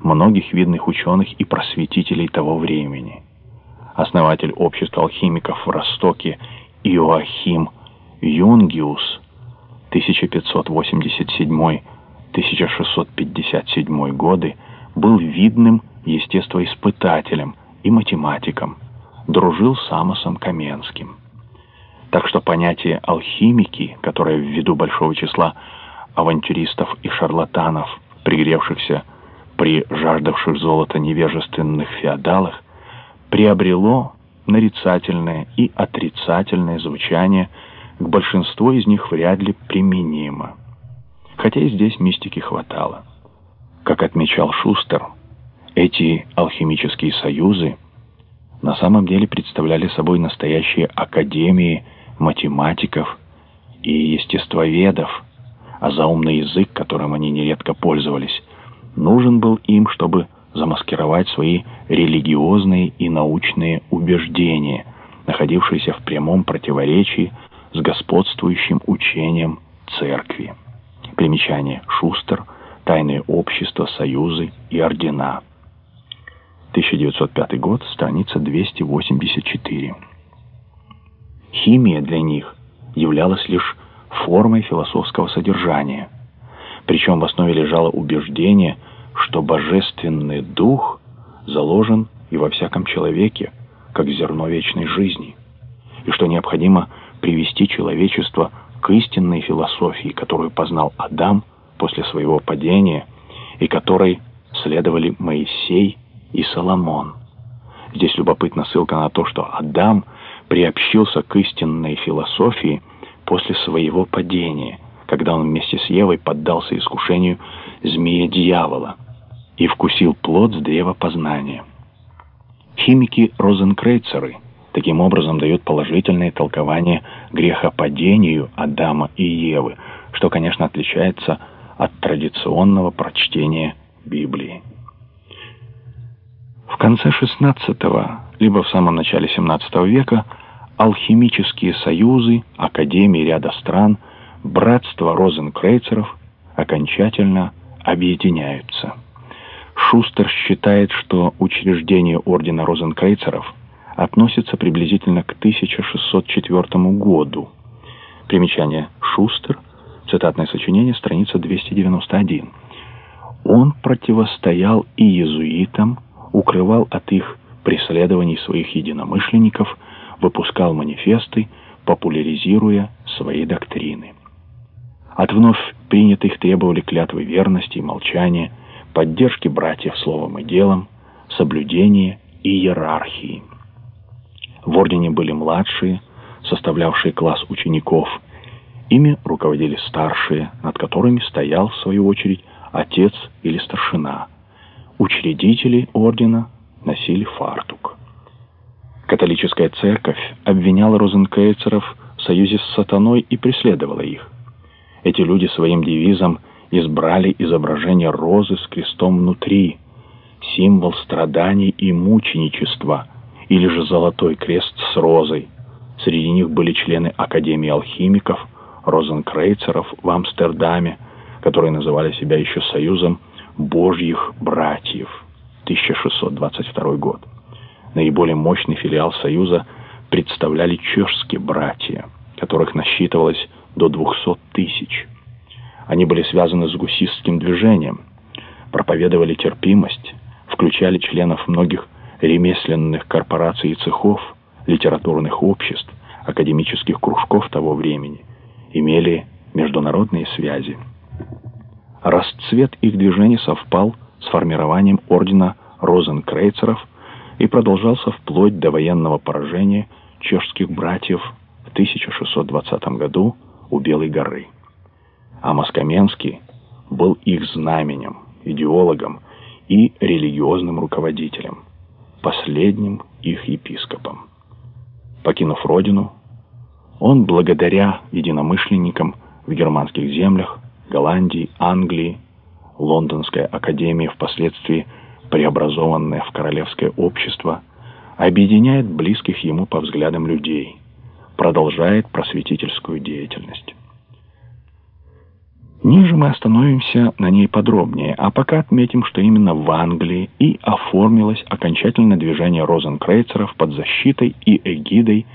многих видных ученых и просветителей того времени. Основатель общества алхимиков в Ростоке Иоахим Юнгиус 1587-1657 годы был видным естествоиспытателем и математиком, дружил с Амосом Каменским. Так что понятие «алхимики», которое ввиду большого числа авантюристов и шарлатанов, пригревшихся при жаждавших золота невежественных феодалах, приобрело нарицательное и отрицательное звучание, к большинству из них вряд ли применимо. Хотя и здесь мистики хватало. Как отмечал Шустер, эти алхимические союзы на самом деле представляли собой настоящие академии математиков и естествоведов, а заумный язык, которым они нередко пользовались, нужен был им, чтобы замаскировать свои религиозные и научные убеждения, находившиеся в прямом противоречии с господствующим учением церкви. Примечание Шустер, Тайные общества, союзы и ордена. 1905 год, страница 284. Химия для них являлась лишь формой философского содержания. Причем в основе лежало убеждение, что божественный дух заложен и во всяком человеке, как зерно вечной жизни, и что необходимо привести человечество к истинной философии, которую познал Адам после своего падения, и которой следовали Моисей и Соломон. Здесь любопытна ссылка на то, что Адам приобщился к истинной философии после своего падения, когда он вместе с Евой поддался искушению змея-дьявола и вкусил плод с древа познания. Химики-розенкрейцеры таким образом дают положительное толкование грехопадению Адама и Евы, что, конечно, отличается от традиционного прочтения Библии. В конце XVI, либо в самом начале XVII века алхимические союзы, академии ряда стран, братство розенкрейцеров окончательно объединяются. Шустер считает, что учреждение ордена розенкрейцеров относится приблизительно к 1604 году. Примечание Шустер, цитатное сочинение, страница 291. Он противостоял и иезуитам, укрывал от их преследований своих единомышленников, выпускал манифесты, популяризируя свои доктрины. От вновь принятых требовали клятвы верности и молчания, поддержки братьев словом и делом, соблюдения и иерархии. В ордене были младшие, составлявшие класс учеников. Ими руководили старшие, над которыми стоял, в свою очередь, отец или старшина – Учредители ордена носили фартук. Католическая церковь обвиняла розенкейцеров в союзе с сатаной и преследовала их. Эти люди своим девизом избрали изображение розы с крестом внутри, символ страданий и мученичества, или же золотой крест с розой. Среди них были члены Академии алхимиков, розенкрейцеров в Амстердаме, которые называли себя еще союзом Божьих братьев, 1622 год. Наиболее мощный филиал Союза представляли чешские братья, которых насчитывалось до 200 тысяч. Они были связаны с гусистским движением, проповедовали терпимость, включали членов многих ремесленных корпораций и цехов, литературных обществ, академических кружков того времени, имели международные связи. Расцвет их движения совпал с формированием ордена розенкрейцеров и продолжался вплоть до военного поражения чешских братьев в 1620 году у Белой горы. А Москаменский был их знаменем, идеологом и религиозным руководителем, последним их епископом. Покинув родину, он благодаря единомышленникам в германских землях Голландии, Англии, Лондонская академия, впоследствии преобразованная в Королевское общество, объединяет близких ему по взглядам людей, продолжает просветительскую деятельность. Ниже мы остановимся на ней подробнее, а пока отметим, что именно в Англии и оформилось окончательное движение розенкрейцеров под защитой и эгидой